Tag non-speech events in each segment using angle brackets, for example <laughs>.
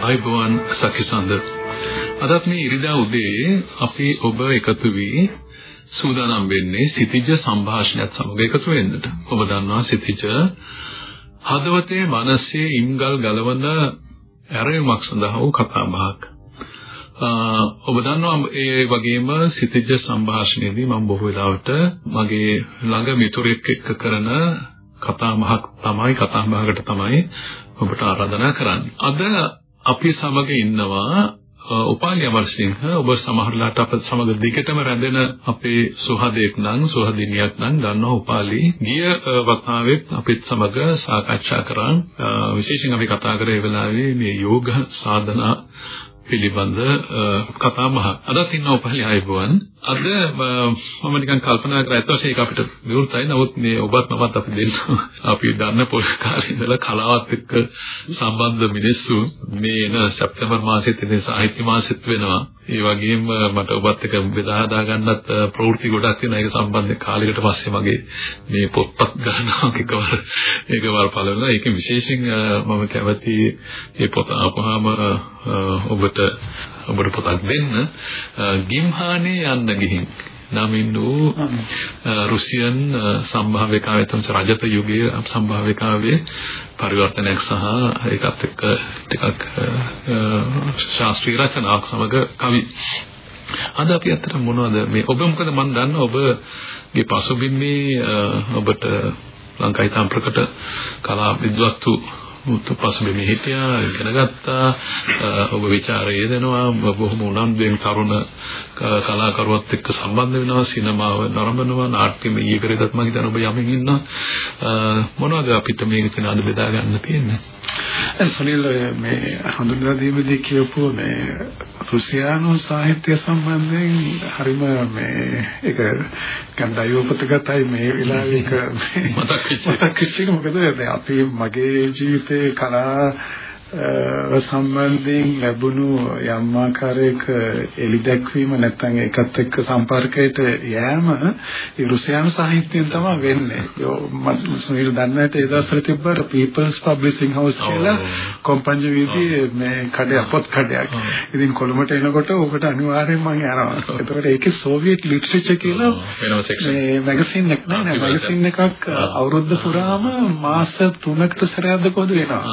ආයුබෝවන් සකිසඳ අදත් මේ ඉරිදා උදේ අපි ඔබ එකතු වී සූදානම් වෙන්නේ සිතිජ සංഭാෂණයත් සමග එකතු වෙන්නට. ඔබ දන්නවා සිතිජ හදවතේ මනසේ ඉම්ගල් ගලවන ඇරයුමක් සඳහා වූ කතා බහක්. ඔබ දන්නවා ඒ වගේම සිතිජ සංഭാෂණයේදී මම බොහෝ වෙලාවට මගේ ළඟ මිතුරෙක් එක්ක කරන කතා බහක් තමයි කතා බහකට තමයි ඔබට ආරාධනා කරන්නේ. අද අපි සමග ඉන්නවා උපාලි අමරසිංහ. ඔබ සමහරලාට අප සමග දිගටම රැඳෙන අපේ සුහදෙක් නම් සුහදිනියක් නම් දන්නවා උපාලි. ගිය වතාවෙත් අපිත් සමග සාකච්ඡා කරා විශේෂයෙන් අපි කතා කරේ ඒ වෙලාවේ මේ යෝග සාධනා පිළිබඳ කතා බහ. අදත් ඉන්න උපහලි ආයුබෝවන්. අද මම නිකන් කල්පනා කරා ඇත්ත වශයෙන්ම ඒක අපිට විවෘතයි. නමුත් මේ ඔබත් මමත් අපි දෙන්න අපි දන්න පොඩි කාලේ ඉඳලා කලාවත් එක්ක සම්බන්ධ මිනිස්සු මේ එන සැප්තැම්බර් මාසෙත් ඉතින් සාහිත්‍ය මාසෙත් වෙනවා. ඒ වගේම මට ඔබත් එක්ක බෙදා හදා ගන්නත් ප්‍රවෘත්ති ගොඩක් තියෙනවා. ඒක සම්බන්ධ කාලයකට පස්සේ මගේ මේ පොත්පත් ගන්නවා එකවර එකවර පළවෙනිලා. ඒක විශේෂයෙන් මම කැමති මේ පොත ආපුවාම ඔබට ඔබට පොතක් දෙන්න. ගිම්හානේ යන්න ගිහින් නමින් වූ රුසියන් සම්භාව්‍යකාවේ තුන්ස රජත යුගයේ සම්භාව්‍යකාවේ පරිවර්තනයක් සහ ඒකත් එක්ක ටිකක් ශාස්ත්‍රීය රචනාවක් සමග කවි. අද අපි අතර මොනවද මේ ඔබ මොකද මම දන්නවා ඔබගේ පසුබිමේ ඔබට ලංකාවේ තම ප්‍රකට කලා විද්වත්තු පසුබිමේ හිටියා ඉගෙන ගත්තා ඔබ ਵਿਚාරය දෙනවා බොහොම උනන්දුවෙන් තරුණ කලාකරුවත් එක්ක සම්බන්ධ වෙනවා. සිනමාව නරඹනවා. නාට්‍යමය ඊපෙරදත් මම හිතන ඔබ යමින් ඉන්නවා. මොනවද අපිට මේක තියෙන අද බෙදා ගන්න තියෙන්නේ? දැන් සුනිල් මේ හඳුන්වා දීමේදී කියපු මේ රුසියානු සාහිත්‍ය සම්බන්ධයෙන් හරිම මේ ඒක කන්දයෝපතගතයි මේ වෙලාවේ ඒක මතක් වෙච්ච එක. මොකද අපි මගේ ජීවිතේ කලා සම්බන්ධයෙන් ලැබුණු යම් ආකාරයක එලි දැක්වීම නැත්නම් ඒකත් එක්ක සම්පර්කයට යෑම රුසියානු සාහිත්‍යයෙන් තමයි වෙන්නේ. මම සුනිල් දන්නට ඒ දවස්වල තිබ්බට People's Publishing House කියලා කොම්පඤ්ඤ වීදියේ මේ කඩේ පොත් කඩයක්. ඉතින් කොළඹට එනකොට ඔකට අනිවාර්යෙන් මම යනවා. එතකොට ඒකේ සෝවියට් ලිටරේචර් කියලා මේ මැගසින් එකක් නෑ මැගසින් එකක් අවුරුද්ද පුරාම මාස 3කට සැරයක් දෙකෝද වෙනවා.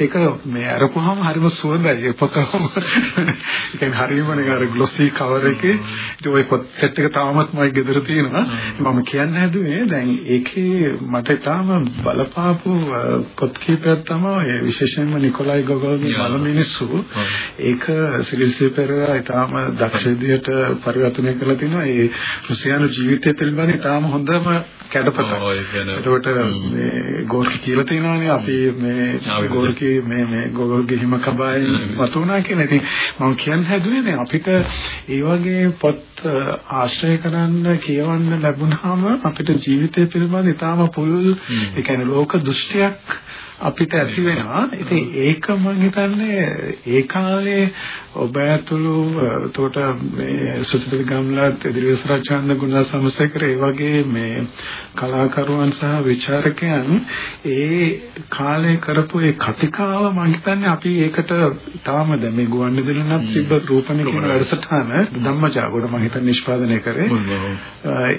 ඒක මේ අරපුවාම හරිම සුවඳයි ඒ පොතම. ඒ කියන්නේ හරියම නිකන් අර ග්ලොසි කවර් එකේ ওই පොත් සෙට් එක තාමත් මගේ ගෙදර තියෙනවා. මම කියන්න හැදුවේ දැන් ඒකේ මට තාම බලපාපු පොත් කීපයක් තමයි විශේෂයෙන්ම නිකොලයි ගොගල්ගේ මල මිනිස්සු. ඒක සිරිල්සි පෙරේරා ඊටාම දක්ෂ විදියට පරිවර්තනය කරලා තිනවා. ඒ රුසියානු ජීවිතය පිළිබඳ ඊටාම හොඳම කැඩපතක්. එතකොට මේ ගෝර්කි කියලා තියෙනවානේ අපි මේ ගෝර්කි මේ මේ ගොගල්ගේ හිම කබායෙන් වතුණා කියලා. ඉතින් මම කියන්න හැදුවේ නේ අපිට ඒ වගේ පොත් ආශ්‍රය කරන්න කියවන්න ලැබුණාම අපිට ජීවිතය පිළිබඳ ඊටාම පුළුල් ඒ කියන්නේ ලෝක දෘෂ්ටියක් අපිට ඇති වෙනවා. ඉතින් ඒක මම හිතන්නේ ඒ කාලේ ඔබ ඇතුළු එතකොට මේ සුසිත ගම්ලත් ඉදිරියස් රචන්ද ගුණ සමසේකර ඒ වගේ මේ කලාකරුවන් සහ විචාරකයන් ඒ කාලේ කරපු ඒ කතිකාව මම හිතන්නේ අපි ඒකට තාම දැන් මේ ගුවන්විදුලි නම් තිබ්බ රූපණේ කියන වැඩසටහන ධම්මජාගොඩ මම හිතන්නේ නිෂ්පාදනය කරේ.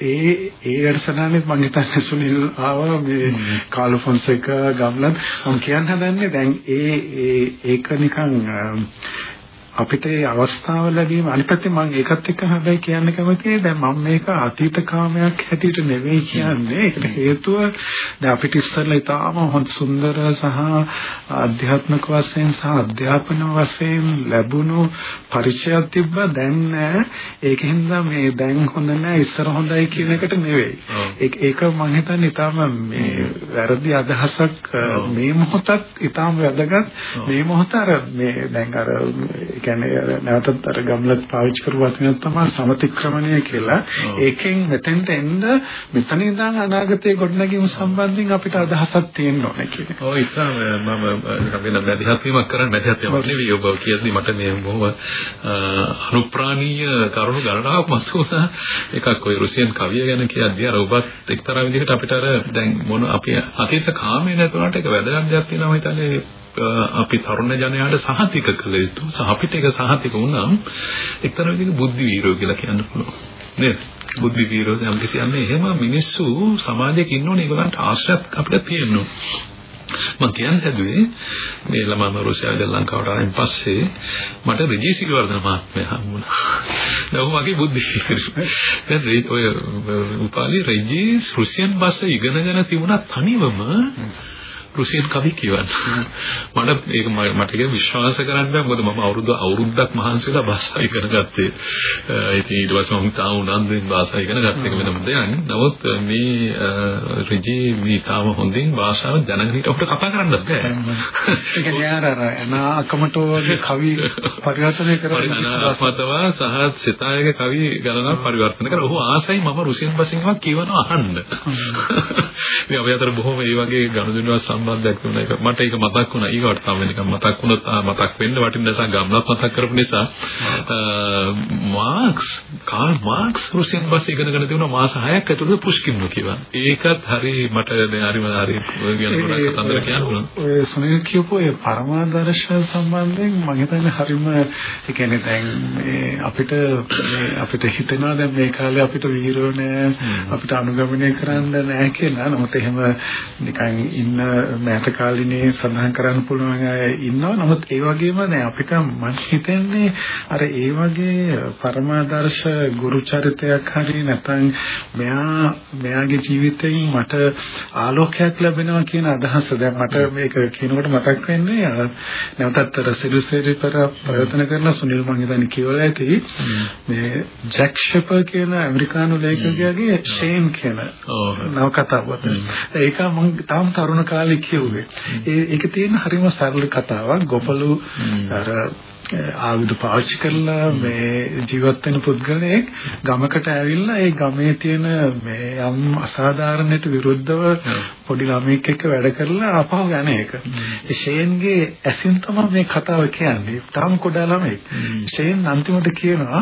ඒ ඒ වැඩසටහනේ මම හිතන්නේ සුනිල් ආවා මේ කාලෝ ෆොන්සේකා ගම්ලත් මම කියන්න හදන්නේ දැන් ඒ ඒක නිකන් අපිට මේ අවස්ථාව ලැබීම අනිත් මම ඒකත් එක්ක හැබැයි කියන්න කැමතියි. දැන් මම මේක අතීත කාමයක් හැටියට නෙවෙයි කියන්නේ. ඒකට හේතුව දැන් අපිට ඉස්සෙල්ලා ඉතාම හොඳ සුන්දර සහ ආධ්‍යාත්මික වශයෙන් සහ අධ්‍යාපන වශයෙන් ලැබුණු පරිචයක් තිබ්බා. දැන් නෑ. ඒකෙන්ද මේ දැන් හොඳ නෑ ඉස්සර හොඳයි කියන එකට නෙවෙයි. ඒක ඒක මම හිතන්නේ ඉතාම මේ වැරදි අදහසක් මේ මොහොතත් ඉතාම වැදගත්. මේ මොහොත අර මේ දැන් අර කියන්නේ නැවතත් අර ගම්ලත් පාවිච්චි කරු වචනයක් තමයි සමතික්‍රමණය කියලා. ඒකෙන් මෙතෙන්ට එන්න මෙතන ඉඳන් අනාගතයේ ගොඩනැගීම සම්බන්ධයෙන් අපිට අදහසක් තියෙන්න ඕනේ කියන්නේ. ඔව් ඉතින් මම වෙන මැදිහත් වීමක් කරන්න මැදිහත් වීමක් නෙවෙයි ඔබ කියද්දි මට මේ බොහොම අනුප්‍රාණීය කරුණු ගණනාවක් මතුවුණා. එකක් ඔය රුසියන් කවිය ගැන කියද්දී අර ඔබත් එක්තරා විදිහකට අපිට අර දැන් මොන අපි අතීත කාමයේ නැතුණාට ඒක වැදගත් දෙයක් තියෙනවා හිතන්නේ අපි තරුණ ජනයාට සහතික කළ යුතු සහ අපිට ඒක සහතික වුණාම එක්තරා විදිහක බුද්ධි වීරෝ කියලා කියන්න පුළුවන්. නේද? බුද්ධි වීරෝ නම් කියන්නේ එහෙම මිනිස්සු සමාජයක ඉන්නෝනේ ඒගොල්ලන්ට ආශ්‍රයත් අපිට තියෙනවා. මම කියන්න හැදුවේ මේ ළමම රුසියාවේ ලංකාවට ආවෙන් පස්සේ මට රජී සිල්වර්ධන මහත්මයා හම්බුණා. දැන් මගේ බුද්ධි දැන් ඔය උපාලි රජී රුසියන් භාෂා ඉගෙනගෙන තිබුණා තනිවම රුසියන් කවි කියවන්න. මට ඒක මට ඒක විශ්වාස කරන්න බෑ මොකද මම අවුරුදු අවුරුද්දක් මහන්සි වෙලා භාෂාව ඉගෙන ගත්තේ. ඉතින් ඊට පස්සේ මම තාම උනන්දුවෙන් භාෂාව ඉගෙන ගත්ත එක වෙනම දෙයක්. නමුත් මේ රිජී මේ තාම හොඳින් භාෂාව දැනගෙන හිට අපිට කතා කරන්නත් බෑ. ඒ කියන්නේ අර අනාකමට වගේ කවි පරිවර්තනය කරන අනාකමතව සහ සිතායගේ කවි ගණනක් පරිවර්තන කරලා ඔහු ආසයි මම රුසියන් භාෂෙන්වත් කියවනවා අහන්න. මේ අපි අතර බොහොම මේ වගේ ගනුදෙනුවක් සම්බන්ධයක් වුණා ඒක මට ඒක මතක් වුණා. ඊගොට තව වෙනකම් මතක් වුණොත් මතක් වෙන්න වටින නිසා ගම්ලත් මතක් කරපු නිසා මාක්ස් කාල් මාක්ස් රුසියන් භාෂා ඉගෙනගෙන තිබුණා. මාස 6ක් ඇතුළත පුෂ්කින්ව කියවා ඒකත් හරි මට හරිම හරි කියන ගොඩක් කතන්දර කියන්න පුළුවන්. ඔය සුනිල් කියපු ඒ පරමාදර්ශ සම්බන්ධයෙන් මම හිතන්නේ හරිම ඒ කියන්නේ දැන් අපිට අපිට හිතෙනවා දැන් මේ කාලේ අපිට වීරෝ නෑ අපිට අනුගමනය කරන්න නෑ කියලා. නමුත් එහෙම නිකන් ඉන්න මෑත කාලිනේ සඳහන් කරන්න පුළුවන් අය ඉන්නවා. නමුත් ඒ වගේම දැන් අපිට මම හිතන්නේ අර ඒ වගේ පරමාදර්ශ ගුරු චරිතයක් හරි නැත්නම් මෙයා මෙයාගේ ජීවිතයෙන් මට ආලෝකයක් ලැබෙනවා කියන අදහස දැන් මට මේක කියනකොට මතක් වෙන්නේ නැවතත් අර සිරුසෙරි පෙර ප්‍රයත්න කරන සුනිල් මං හිතන්නේ කියවලා ඇති මේ ජැක් ෂෙපර් කියන ඇමරිකානු ලේඛකයාගේ ෂේන් කියන නවකතාවක්. ඒක මම තාම තරුණ කාලේ කිව්වේ. ඒ ඒක තියෙන හරිම සරල කතාවක්. ගොපලු අර ආයුධ පාවිච්චි කරලා මේ ජීවත් වෙන පුද්ගලයෙක් ගමකට ඇවිල්ලා ඒ ගමේ තියෙන මේ යම් අසාධාරණයට විරුද්ධව පොඩි ළමෙක් එක්ක වැඩ කරලා ආපහු යන එක. ඒ ෂේන්ගේ ඇසින් තමයි මේ කතාව කියන්නේ. තාම කොඩා ළමයි. ෂේන් අන්තිමට කියනවා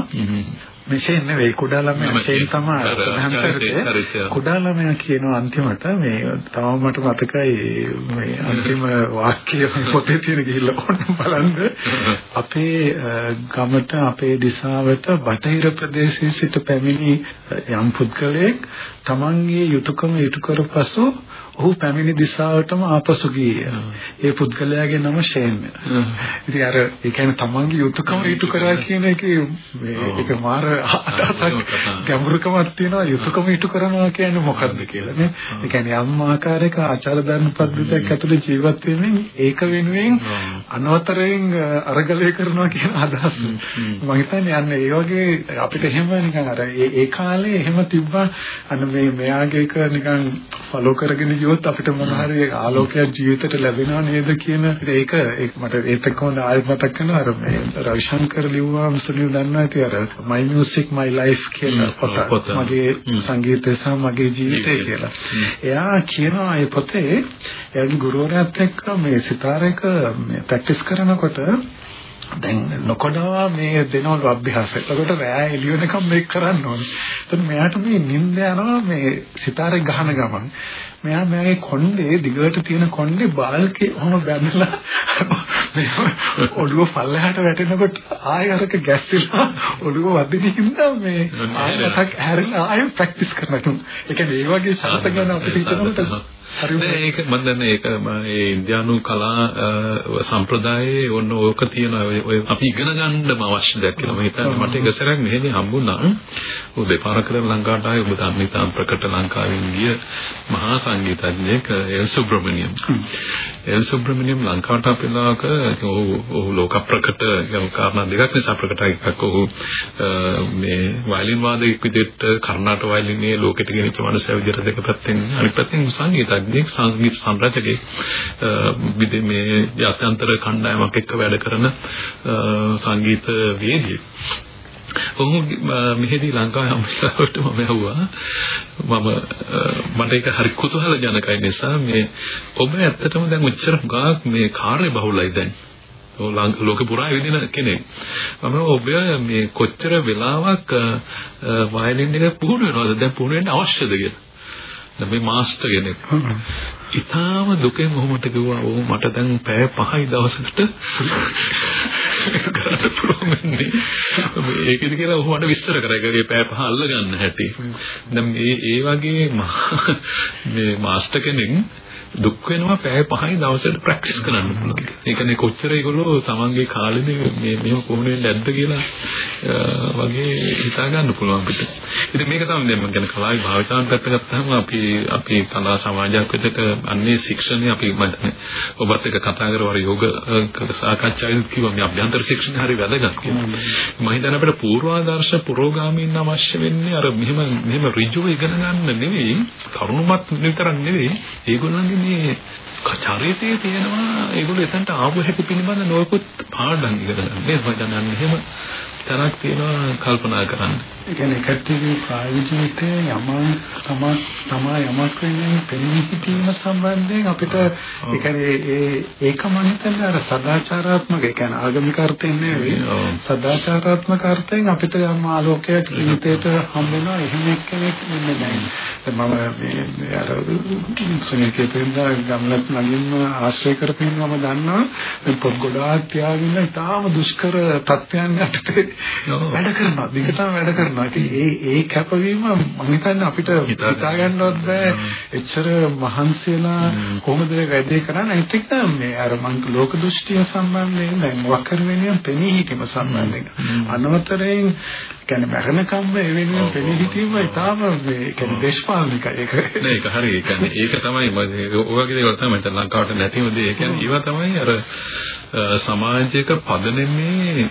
මෙෂේන් නෙවෙයි කුඩා ළමයා ෂේන් තමයි. කුඩා ළමයා කියනවා අන්තිමට මේ තව මට මතකයි මේ අන්තිම වාක්‍යය පොතේ තියෙන ගිහිල්ලා ඕන බලන්න? අපේ ගමට අපේ දිශාවට බටහිර ප්‍රදේශයේ සිට පැමිණි යම් පුද්ගලයෙක් තමන්ගේ යුතුයකම ඉටු කරපසු ඔහු පැමිණි දිශාවටම ආපසු ගියේ. ඒ පුද්ගලයාගේ නම ෂේන්. ඉතින් අර ඒ කියන්නේ තමන්ගේ යුතුයකම ඉටු කරා කියන එකේ ඒක මාර අදහසක් ගැඹුරුකමක් තියෙනවා යුතුයකම ඉටු කරනවා කියන්නේ මොකද්ද කියලා නේ. ඒ කියන්නේ යම් ආකාරයක ආචාර ධර්ම පද්ධතියක් ඇතුළේ ජීවත් වෙමින් ඒක වෙනුවෙන් අනවතරයෙන් අරගලය කරනවා කියන අදහස. මම හිතන්නේ යන්නේ ඒ වගේ අපිට එහෙම නිකන් අර ඒ කාලේ එහෙම තිබ්බා අන්න මේ මෙයාගේ එක නිකන් ෆලෝ කරගෙන ගියොත් අපිට මොන හරි ආලෝකයක් ජීවිතේට ලැබෙනව නේද කියන ඒක ඒක මට ඒත් එක්කම ආයෙත් මතක් කරනවා අර මේ රවිශංකර් ලිව්වා මුස්ලිම් දන්නා ඇති අර my music my life කියන පොත මගේ සංගීතය සහ මගේ ජීවිතය කියලා. එයා කියනවා මේ පොතේ එයාගේ ගුරුවරයාත් එක්ක මේ සිතාරයක ප්‍රැක්ටිස් කරනකොට දැන් නොකඩවා මේ දෙනවලු අභ්‍යාසය. එතකොට රෑ එළිය වෙනකම් මේක කරන්න ඕනේ. එතකොට මෙයාට මේ නිින්ද යනවා මේ සිතාරේ ගහන ගමන්. මෙයා මගේ කොණ්ඩේ දිගට තියෙන කොණ්ඩේ බාල්කේ ඔහොම බැඳලා ඔළුව පල්ලෙහාට වැටෙනකොට ආයෙ අරක ගැස්සිලා ඔළුව වදින හින්දා මේ ආයෙ මතක් හැරෙලා ආයෙ ප්‍රැක්ටිස් කරනවා. ඒ කියන්නේ ඒ වගේ සාත ගන්න අපිට හිතනකොට හරි නෑ ඒක මම දන්නේ ඒක මේ ඉන්දියානු කලා සම්ප්‍රදායේ ඔන්න ඕක තියෙන ඔය අපි ඉගෙන ගන්නම අවශ්‍ය දෙයක් කියලා. මම හිතන්නේ මට එක සැරයක් මෙහෙදී හම්බුණා. ඔය දෙපාරක් කරලා ලංකාවට ආයේ ඔබ දන්නේ තාම ප්‍රකට ලංකාවෙන් ගිය මහා සංගීතඥයෙක් එල් සුබ්‍රමණියම් එල් සුබ්‍රමණියම් ලංකාවට අපිලාක ඔහු ලෝක ප්‍රකට කාරණා දෙකක් නිසා ප්‍රකටයි. එකක් ඔහු මේ වයලින් වාදකයෙක් විදිහට කර්ණාටක වයලිනේ ලෝකෙට ගෙනිච්ච මනුස්සය විදිහට දෙක පැත්තෙන් අනිත් පැත්තෙන් සංගීතඥයෙක් සංගීත සංරචකයෙක් මේ ජාත්‍යන්තර කණ්ඩායමක් එක්ක වැඩ කරන සංගීත වේදිකයෙක් ඔහු මෙහෙදී ලංකාවේ හම්බුලාට මම ඇහුවා මම මට ඒක හරි කුතුහල ජනකයි නිසා මේ ඔබ ඇත්තටම දැන් උච්චර ගාක් මේ කාර්ය බහුලයි දැන් ලෝක පුරා විදින කෙනෙක්. මම ඔබ මේ කොච්චර වෙලාවක් වයලින් එක පුහුණු වෙනවද දැන් පුහුණු වෙන්න අවශ්‍යද කියලා. දැන් මේ මාස්ටර් කෙනෙක්. ඊටාම දුකෙන් ඔහොමට කිව්වා ඕ මට දැන් පැය 5යි දවසකට කරන්න පුළුවන් ඒකද කියලා ඔහු මට විස්තර කරා. ඒකේ පැය 5 අල්ල ගන්න හැටි. දැන් මේ ඒ වගේ මේ මාස්ටර් කෙනෙක් දුක් වෙනවා පැය 5යි දවසට ප්‍රැක්ටිස් කරන්න පුළුවන්. ඒ කියන්නේ කොච්චර ඒගොල්ලෝ තමන්ගේ කාලෙදී මේ මෙහෙම කොහොම වෙන්නේ නැද්ද කියලා වගේ හිතා ගන්න පුළුවන් අපිට. ඉතින් මේක තමයි දැන් මම කියන කලාවේ භාවිතාවන් පැත්ත ගත්තාම අපි අපි කලා සමාජයක් විදිහට අන්නේ ශික්ෂණය අපි ඔබත් එක්ක කතා කරවර යෝග සාකච්ඡාවෙත් කිව්වා මේ අභ්‍යන්තර ශික්ෂණය හරි වැදගත් කියලා. මම හිතන්නේ අපිට පූර්වාදර්ශ පුරෝගාමීන් අවශ්‍ය වෙන්නේ අර මෙහෙම මෙහෙම ඍජුව ඉගෙන ගන්න නෙවෙයි, කරුණුමත් විතරක් නෙවෙයි, ඒගොල්ලන්ගේ මේ චරිතයේ තියෙනවා ඒගොල්ලෝ එතනට ආව හැටි පිළිබඳ නොයෙකුත් පාඩම් ඉගෙන ගන්න. මේ මම දන්නේ එහෙම තරක් තියෙනවා කල්පනා කරන්න. ඒ කියන්නේ කට්ටියගේ ප්‍රායෝගික ජීවිතයේ යම තම තමා යමක් වෙන්නේ පෙනී සිටීම සම්බන්ධයෙන් අපිට ඒ කියන්නේ ඒ ඒක මම හිතන්නේ අර සදාචාරාත්මක ඒ කියන්නේ ආගමික අර්ථයෙන් නෙවෙයි සදාචාරාත්මක අර්ථයෙන් අපිට යම් ආලෝකයක් ජීවිතේට හම් වෙනවා එහෙම කෙනෙක් වෙන්නේ නැහැ. මම මේ අර සුනිකේ පෙන්දා ගම්ලත් නගින්න ආශ්‍රය කරපින්න මම දන්නවා මේ පොත් ගොඩාක් තියාගෙන ඉතාම දුෂ්කර තත්ත්වයන් යටතේ වැඩ කරනවා. දිගටම වැඩ කරනවා. ඉතින් ඒ ඒ කැපවීම මම හිතන්නේ අපිට හිතා ගන්නවත් බෑ. එච්චර මහන්සියලා කොහොමද වැඩේ කරන්නේ? අනිත් එක මේ අර මං ලෝක දෘෂ්ටිය සම්බන්ධයෙන් දැන් මොකක් කර වෙනියම් පෙනී හිටීම සම්බන්ධයෙන්. අනවතරයෙන් කියන්නේ මරණකම්ම ඒ වෙනුවෙන් පෙනී හිටීම ඉතාම මේ කියන්නේ දේශපාලනිකයි ඒක. නෑ ඒක හරි. ඒ කියන්නේ ඒක තමයි ඔය වගේ දේවල් තමයි ලංකාවට නැතිම දේ. ඒ කියන්නේ ඒවා තමයි අර සමාජයක පදනමේ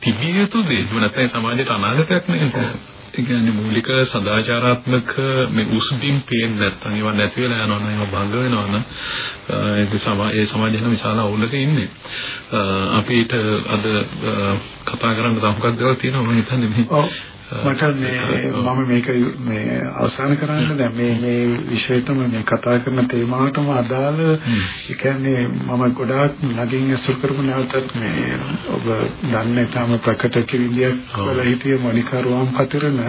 තිබිය යුතු දේ. නැත්නම් සමාජයට අනාගතයක් නෙවෙයි. ඒ කියන්නේ මූලික සදාචාරාත්මක මේ උස්බිම් පේන්නේ නැත්නම් ඒවා නැති වෙලා යනවා නම් ඒවා භංග වෙනවා නම් ඒක සමාජය නම් විශාල අවුලක ඉන්නේ. අපිට අද කතා කරන්න තව මොකක්ද දේවල් තියෙනවා මම හිතන්නේ මේ මට මේ මම මේක මේ අවසන් කරන්න දැන් මේ මේ විෂයතම මේ කතා කරන තේමාවටම අදාළ ඒ කියන්නේ මම ගොඩාක් නගින් අසුර කරපු නැවතත් මේ ඔබ දන්නේ තාම ප්‍රකට කිවිලියක් වල හිටිය මොනිකරුවම් පතරන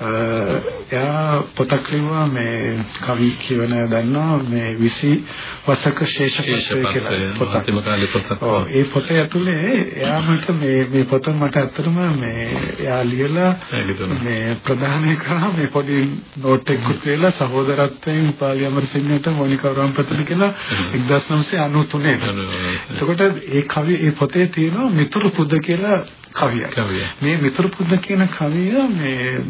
එයා පොතක් ලිව්වා මේ කවි කියවන දන්නවා මේ 20 වසක ශේෂපත්‍රය කියලා පොතක්. ඔව් ඒ පොත ඇතුලේ එයා මට මේ මේ පොත මට ඇත්තටම මේ එයා ලියලා මේ ප්‍රධානය කරා මේ පොඩි නෝට් එකක් කියලා සහෝදරත්වයෙන් උපාලි අමරසිංහට මොනිකා රාම්පතන කියලා 1993 එතකොට ඒ කවි ඒ පොතේ තියෙනවා මිතුරු පුද කියලා කවියක්. මේ මිතුරු පුද කියන කවිය මේ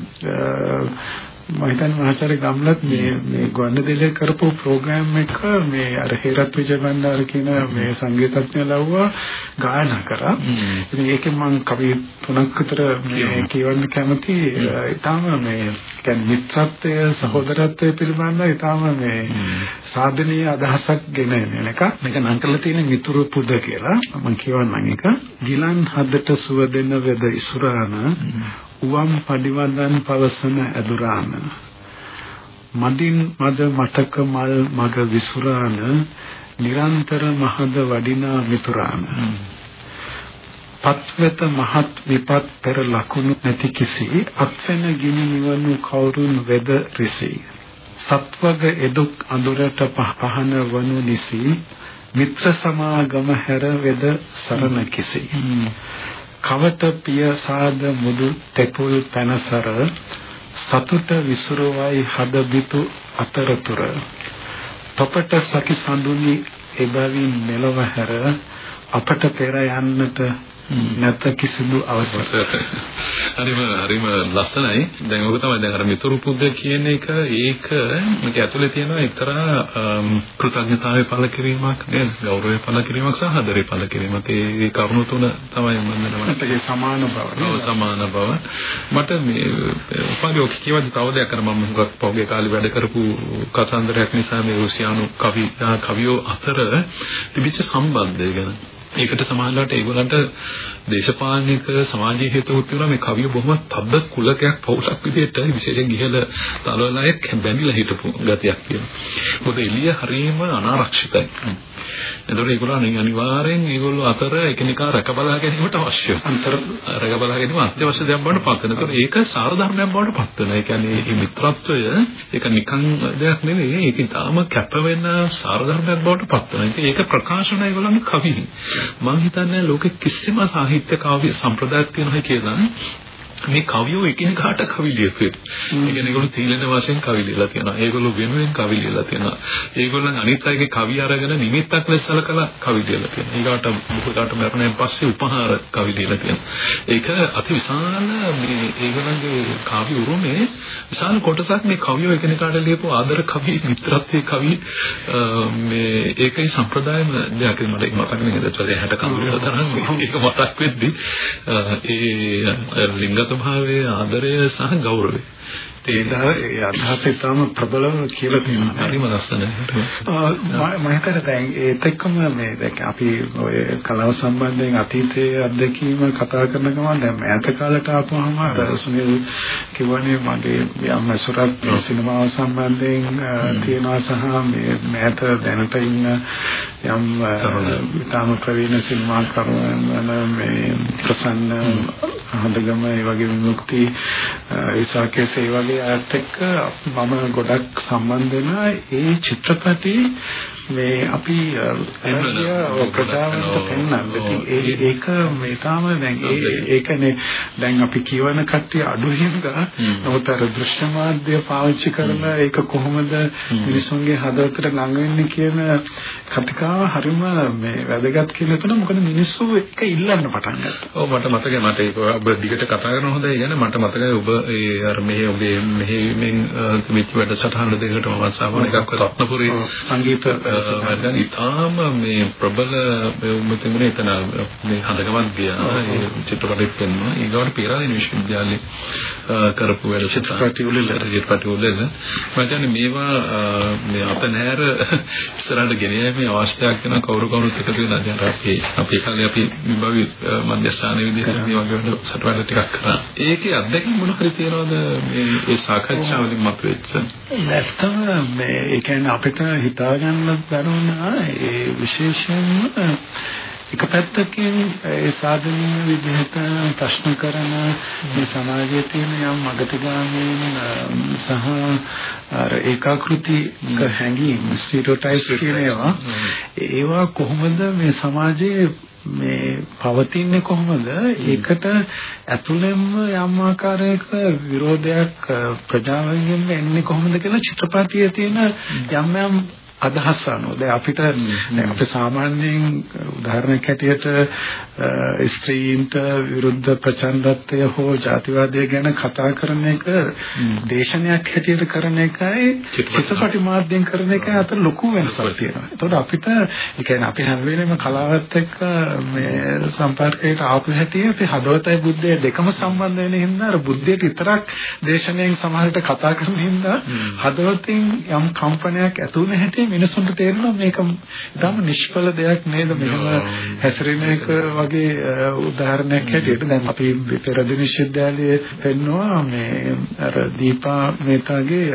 මම හිතන්නේ මහාචාර්ය ගම්ලත් මේ මේ ගුවන්විදුලියේ කරපු ප්‍රෝග්‍රෑම් එක මේ අර හේරත් විජයබණ්ඩාර කියන මේ සංගීතඥ ලව්වා ගායනා කරා. ඉතින් ඒකෙන් මම කවි තුනක් විතර මේ කියවන්න කැමති. ඊටාම මේ කියන්නේ මිත්‍රත්වය සහෝදරත්වය පිළිබඳව ඊටාම මේ සාධනීය අදහසක් ගෙන එන එක. මේක නම් කරලා තියෙන මිතුරු පුද කියලා. මම කියවන්නම් ඒක. ගිලන් හදට සුව දෙන වෙද ඉසුරාන උවම් පඩිවදන් පවසන ඇදුරාන මදින් මද මතක මල් මග විසුරාන නිරන්තර මහද වඩිනා මිතුරාන පත්වෙත මහත් විපත් පෙර ලකුණු නැති කිසි අත්වෙන ගිනි නිවනු කවුරුන් වෙද රිසි. සත්වග එදුක් අඳුරට පහන වනු නිසි මිත්‍ර සමාගම හැර වෙද සරණ කිසි. කවත පිය සාද මුදු තෙපුල් පැනසර සතුට විසුරුවයි හද බිතු අතරතුර. තොපට සකි සඳුනි එබැවින් මෙලව හැර අපට පෙර යන්නට නැත කිසිදු අවශ්‍යතාවයක්. <laughs> හරිම හරිම ලස්සනයි. දැන් ඔක තමයි දැන් අර මිතුරු පුද්ද කියන එක ඒක මේක ඇතුලේ තියෙන එක්තරා කෘතඥතාවය පළ කිරීමක් නේද? ගෞරවය පළ කිරීමක් සහ ආදරය පළ කිරීමක්. ඒ කරුණු තුන තමයි මම දන්නවා. සමාන බව. සමාන බව. මට මේ උපාධිය ඔක කියවද්දි තව දෙයක් අර මම හුඟක් පොගේ කාලේ වැඩ කරපු කතන්දරයක් නිසා මේ රුසියානු කවි කවියෝ අතර තිබිච්ච සම්බන්ධය ගැන ඒකට සමාජලාට ඒගොල්ලන්ට දේශපාලනික සමාජීය හේතුත් තියෙනවා මේ කවිය බොහොම තබ්බ කුලකයක් පවුලක් විදිහට විශේෂයෙන් ගිහල තලවලයක් බැඳිලා හිටපු ගතියක් තියෙනවා. මොකද එළිය හරීම අනාරක්ෂිතයි. එතකොට ඒගොල්ලෝ අනිවාර්යෙන් ඒගොල්ලෝ අතර එකිනෙකා රැකබලා ගැනීමට අවශ්‍ය. අන්තර රැකබලා ගැනීම අත්‍යවශ්‍ය දෙයක් බවට පත් වෙනවා. ඒක සාර ධර්මයක් බවට පත් වෙනවා. ඒ කියන්නේ මේ මිත්‍රත්වය ඒක නිකන් දෙයක් නෙවෙයි. ඒක තාම කැප වෙන සාර ධර්මයක් බවට පත් වෙනවා. ඒක ප්‍රකාශන ඒගොල්ලන්ගේ කවි. මම හිතන්නේ ලෝකෙ කිසිම සාහිත්‍ය කාව්‍ය සම්ප්‍රදායක් තියෙනවා කියලා මේ කවියෝ එකිනෙකාට කවි ලියපේ. ඒ කියන්නේ ඒගොල්ලෝ තීලන වශයෙන් කවි ලියලා තියෙනවා. ඒගොල්ලෝ වෙනුවෙන් කවි ලියලා තියෙනවා. ඒගොල්ලන් අනිත් අයගේ කවි අරගෙන නිමිත්තක් ලෙස සලකලා කවි ලියලා තියෙනවා. ඊගාට බුදුදාට මරණයෙන් පස්සේ උපහාර කවි ලියලා තියෙනවා. ඒක අති විශාල මේ ඒගොල්ලන්ගේ කාව්‍ය උරුමේ විශාල කොටසක් මේ කවියෝ එකිනෙකාට ලියපු ආදර කවි, මිත්‍රත්වයේ කවි මේ ඒකයි සම්ප්‍රදායම දෙයක් මට මතක නේද? ඒත් 60 කවි තරම් ඒක මතක් වෙද්දි ඒ ලිංග ස්වභාවයේ ආදරය සහ ගෞරවය. ඒ අදහස ඉතාම ප්‍රබලව කියලා තියෙනවා. හරිම ලස්සනයි. මම හිතන්නේ දැන් ඒත් එක්කම මේ දැන් අපි ඔය කලාව සම්බන්ධයෙන් අතීතයේ අත්දැකීම කතා කරන ගමන් දැන් මෑත කාලට ආපුවම සුනිල් කිව්වනේ මගේ යම් අසුරක් සිනමාව සම්බන්ධයෙන් තියෙනවා සහ මේ මෑත දැනට ඉන්න යම් ඉතාම ප්‍රවීණ සිනමා කරුවන් මේ ප්‍රසන්න හඳගම ඒ වගේ විමුක්ති ඒසාකේ ඒ වගේ අයත් එක්ක මම ගොඩක් සම්බන්ධ වෙනවා. ඒ චිත්‍රපටි මේ අපි ප්‍රජාවන්ට පෙන්වන්න. ඉතින් ඒක මේ තාම දැන් ඒකනේ දැන් අපි කියවන කට්ටිය අඩු වෙනවා. නමුත් අර දෘශ්‍ය මාධ්‍ය පාවිච්චි කරන ඒක කොහොමද මිනිසුන්ගේ හදවතට ළඟ වෙන්නේ කියන කතිකාව හරිම මේ වැදගත් කියලා හිතන මොකද මිනිස්සු එක ඉල්ලන්න පටන් ගත්තා. ඔව් මට මතකයි. මට ඒක ඔබ දිගට කතා කරන හොඳයි කියන්නේ මට මතකයි ඔබ ඒ අර මෙහි ඔබේ මෙහි මෙන් වෙච්ච වැඩසටහන දෙකට මම සාමාන්‍ය එකක් රත්නපුරේ සංගීත වැඩ ඉතාම මේ ප්‍රබල මෙතුමනේ එතන මේ හදගමත් ගියා. ඒ චිත්‍රපටෙත් පෙන්වනවා ඊගොඩ පීරාදෙන විශ්වවිද්‍යාලේ කරපු වැඩ චිත්‍රපටි වල චිත්‍රපටි වල මම කියන්නේ මේවා මේ අප නෑර ඉස්සරහට ගෙන යෑමේ අවශ්‍යතාවයක් වෙන කවුරු කවුරුත් එකතු වෙලා දැන් අපි අපේ කාලේ අපි විභවි මධ්‍යස්ථාන විදිහට මේ වගේ සටවල ටිකක් කරා. ඒකේ අත්දැකීම් මොන හරි තියනවද? මේ ඒ සාකච්ඡාවලින් මතුවෙච්ච? නැත්තම් මේ ඒ කියන්නේ අපිට හිතා ගන්න බැරුණා ඒ විශේෂයෙන්ම එක පැත්තකින් ඒ සාධනීය විදිහට ප්‍රශ්න කරන මේ සමාජයේ තියෙන යම් මගතගාමීන් සහ අර ඒකාකෘතික හැඟීම් ස්ටීරියෝටයිප්ස් කියන ඒවා ඒවා කොහොමද මේ සමාජයේ මේ පවතින්නේ කොහොමද? ඒකට ඇතුළෙන්ම යම් ආකාරයක විරෝධයක් ප්‍රජාවගෙන් එන්නේ කොහොමද කියලා චිත්‍රපටියේ තියෙන යම් යම් අදහස් අනුව. දැන් අපිට දැන් අපිට සාමාන්‍යයෙන් උදාහරණයක් හැටියට ස්ත්‍රීන්ට විරුද්ධ ප්‍රචණ්ඩත්වය හෝ ජාතිවාදය ගැන කතා කරන එක දේශනයක් හැටියට කරන එකයි චිත්‍රපටි මාධ්‍යයෙන් කරන එකයි අතර ලොකු වෙනසක් තියෙනවා. ඒතකොට අපිට ඒ කියන්නේ අපි හැම වෙලේම කලාවත් එක්ක මේ සම්පර්කයට ආපු හැටි අපි හදවතයි බුද්ධය දෙකම සම්බන්ධ වෙන හින්දා අර බුද්ධයට විතරක් දේශනයෙන් සමහරට කතා කරන හින්දා හදවතින් යම් කම්පනයක් ඇති වෙන හැටි මිනිසුන්ට තේරෙනවා මේක ඉතාම නිෂ්ඵල දෙයක් නේද? මෙහෙම හැසිරෙන එක වගේ උදාහරණයක් හැටියට. දැන් අපි පෙරදින විශ්වවිද්‍යාලයේ පෙන්නවා මේ අර දීපා මේතාගේ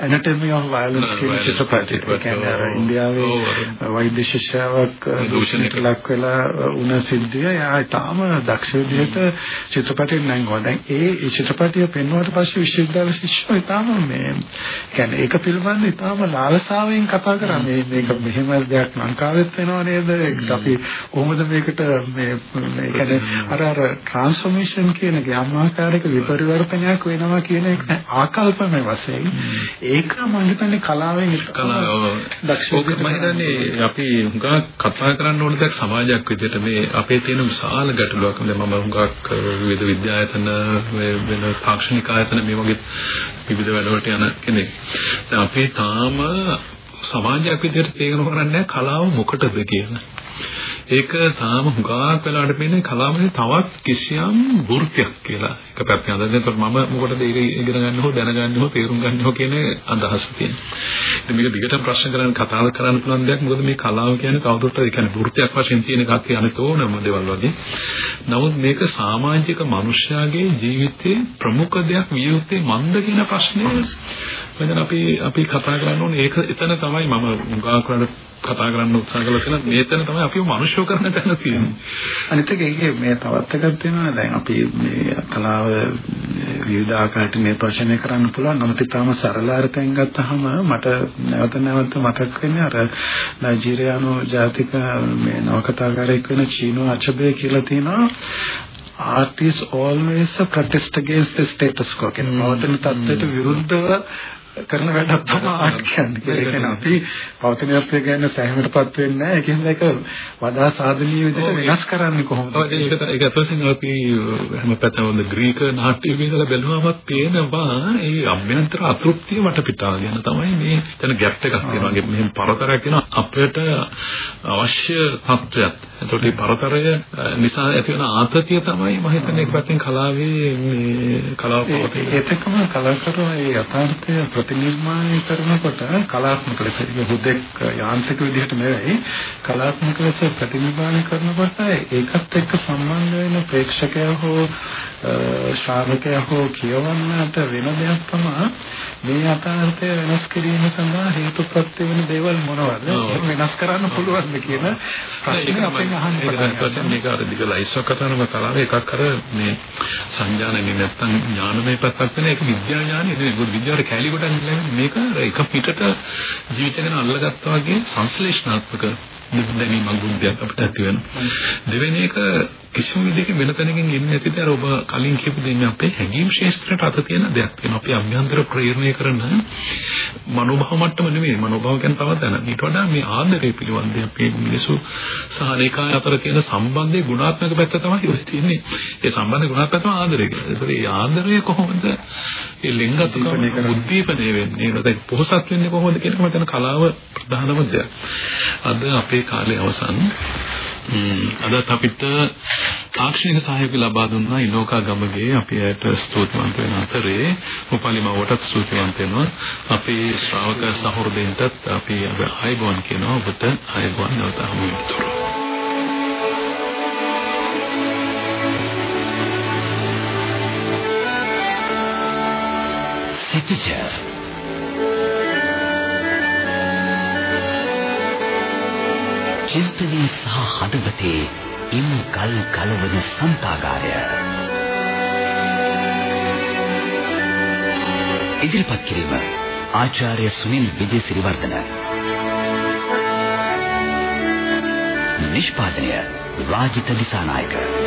anatomy of violence කියන චිත්‍රපටය. ඒ කියන්නේ අර ඉන්දියාවේ වෛද්‍ය ශිෂ්‍යාවක් දූෂණයට. ලක් වෙලා වුණ සිද්ධිය. යා ඉතාම දක්ෂ විදිහට චිත්‍රපටයෙන් නැංගුවා. දැන් ඒ චිත්‍රපටය පෙන්වුවාට පස්සේ විශ්වවිද්‍යාල ශිෂ්‍යයෝ ඉතාම මේ කියන්නේ ඒක පිළිබඳව ඉතාම ලාලසාවෙන් කතා කතා කරා මේ මේක මෙහෙම දෙයක් ලංකාවෙත් වෙනව නේද? අපි කොහොමද මේකට මේ කියන්නේ අර අර ට්‍රාන්ස්ෆෝමේෂන් කියන එක යම් ආකාරයක විපරිවර්තනයක් වෙනවා කියන එක ආකල්පමය වශයෙන්. ඒක මම හිතන්නේ කලාවෙන් කලාව. දක්ෂ මම හිතන්නේ අපි හුඟක් කතා කරන්න ඕන දෙයක් සමාජයක් විදිහට මේ අපේ තියෙන විශාල ගැටලුවක්. දැන් මම හුඟක් විවිධ විද්‍යායතන වෙන තාක්ෂණික ආයතන මේ වගේ විවිධ වැඩවලට යන කෙනෙක්. දැන් අපි තාම සමාජයක් විදිහට තේරුම් ගන්න කලාව මොකටද කියලා. ඒක තාම හුඟක් වෙලාවට පේන්නේ කලාවේ තවත් කිසියම් වෘත්තියක් කියලා. එක පැත්තකින් අදගෙන මම මොකටද ඒක ඉගෙන ගන්න හෝ දැනගන්න හෝ තේරුම් ගන්න හෝ කියන අදහස තියෙනවා. ඉතින් මේක දිගටම ප්‍රශ්න කරන්න කතා කරන්න පුළුවන් දෙයක්. මොකද මේ කලාව කියන්නේ තවදුරටත් ඒ කියන්නේ වෘත්තියක් වශයෙන් තියෙන එකක් කියන්නේ තෝරනම දේවල් වගේ. නමුත් මේක සමාජික මනුෂ්‍යයාගේ ජීවිතයේ ප්‍රමුඛ දෙයක් විය යුත්තේ මන්ද කියන ප්‍රශ්නේ මෙතන අපි අපි කතා කරන්න ඕනේ. ඒක එතන තමයි මම උගා කරන්න කතා කරන්න උත්සාහ කළා කියලා මේතන තමයි අපිව මනුෂ්‍යව කරන තැන තියෙන්නේ. අනිත් එක ඒකේ මේ තවත් එකක් තියෙනවා. දැන් අපි මේ කලාව විවිධ ආකාරයට මේ ප්‍රශ්නය කරන්න පුළුවන්. නමුත් ඊටම සරල අර්ථයෙන් ගත්තහම මට නැවත නැවත මතක් වෙන්නේ අර නයිජීරියානු ජාතික මේ නවකතාකාරයෙක් වෙන චීනෝ අචබේ කියලා තියෙනවා. Art is always protest against the status quo කියන පවතින තත්ත්වයට විරුද්ධව කරන වැඩක් තමයි ආර්ට් කියන්නේ. ඒ කියන්නේ අපි පෞතනියත්වය ගැන සෑහීමටපත් වෙන්නේ නැහැ. ඒකෙන් ඒක වඩා සාධනීය විදිහට වෙනස් කරන්නේ කොහොමද? ඔව් ඒක ඒක අතවසින් අපි හැම පැත්තම ග්‍රීක නාට්‍ය විදිහට බැලුවමත් පේනවා ඒ අභ්‍යන්තර අතෘප්තිය වටපිටාව ගැන තමයි මේ එතන ගැප් එකක් තියෙනවා. මෙහෙම පරතරයක් තියෙනවා අපිට අවශ්‍ය තත්ත්වයක්. එතකොට මේ පරතරය නිසා ඇති වෙන ආතතිය තමයි මම හිතන්නේ එක පැත්තෙන් කලාවේ මේ කලාව පවතින. ඒකම කලාකරුවා ඒ යථාර්ථය ප්‍රතිනිර්මාණය කරනකොට කලාත්මක ලෙස හුදෙක් යාන්ත්‍රික විදිහට නෙවෙයි කලාත්මක ලෙස ප්‍රතිනිර්මාණය කරනකොට ඒකත් එක්ක සම්බන්ධ වෙන ප්‍රේක්ෂකයා හෝ ශ්‍රාවකයා හෝ කියවන්නට වෙන දෙයක් තමයි මේ යථාර්ථය වෙනස් කිරීම සඳහා හේතුප්‍රත්‍ය වෙන දේවල් මොනවද? වෙනස් කරන්න පුළුවන්ද කියන ප්‍රශ්නේ අපෙන් අහන්න පටන් මේක අර දිග ලයිස්ට් කතාවම කලාවේ. එකක් අර මේ සංජානනයේ නැත්තම් ඥානමය පැත්තක් වෙන ඒක විද්‍යා ඥානෙ ඒක විද්‍යාවට කැලි කොට මේක එක පිටට ජීවිතය ගැන අල්ලගත්තා වගේ සංශ්ලේෂණාත්මක දැනීමක් බුද්ධියක් අපිට ඇති වෙනවා. දෙවෙනි එක කිසිම විදිහක වෙන තැනකින් එන්නේ නැතිද අර ඔබ කලින් කියපු දෙන්නේ අපේ හැඟීම් ශාස්ත්‍රයට අත තියෙන දෙයක් වෙනවා. අපි අභ්‍යන්තර ප්‍රේරණය කරන මනෝභාව මට්ටම නෙමෙයි. මනෝභාව කියන්නේ තවත් දැන. ඊට වඩා මේ ආදරය පිළිබඳ අපේ මිනිසු සහ අනේකාය අතර තියෙන සම්බන්ධයේ ගුණාත්මක පැත්ත තමයි ඔය තියෙන්නේ. ඒ සම්බන්ධේ ගුණාත්මක තමයි ආදරය කියන්නේ. මේ ආදරය කොහොමද මේ ලිංගතුකම උද්දීපනය වෙන්නේ? නැත්නම් පොහසත් වෙන්නේ කොහොමද කියන එක මතන කලාව ප්‍රධානම දෙයක්. අද අපේ කාලේ අවසන් අදත් අපිට තාක්ෂණික සහයෝගය ලබා දුන්නා ඉනෝකා ගමගේ අපි ඇයට ස්තුතිවන්ත වෙන අතරේ උපලිමවටත් ස්තුතිවන්ත වෙනවා. අපේ ශ්‍රාවක සහෘදෙන්ටත් අපි ආයුබෝවන් කියනවා. ඔබට ආයුබෝවන් නැවත හමු වෙනවා සිටිජර් චින්තනයේ සහ හදවතේ ඉම් කල් කලවන සන්තාගාරය. ඉදිරිපත් කිරීම ආචාර්ය සුනිල් විජේසිරිවර්ධන. නිෂ්පාදනය රාජිත දිසානායක.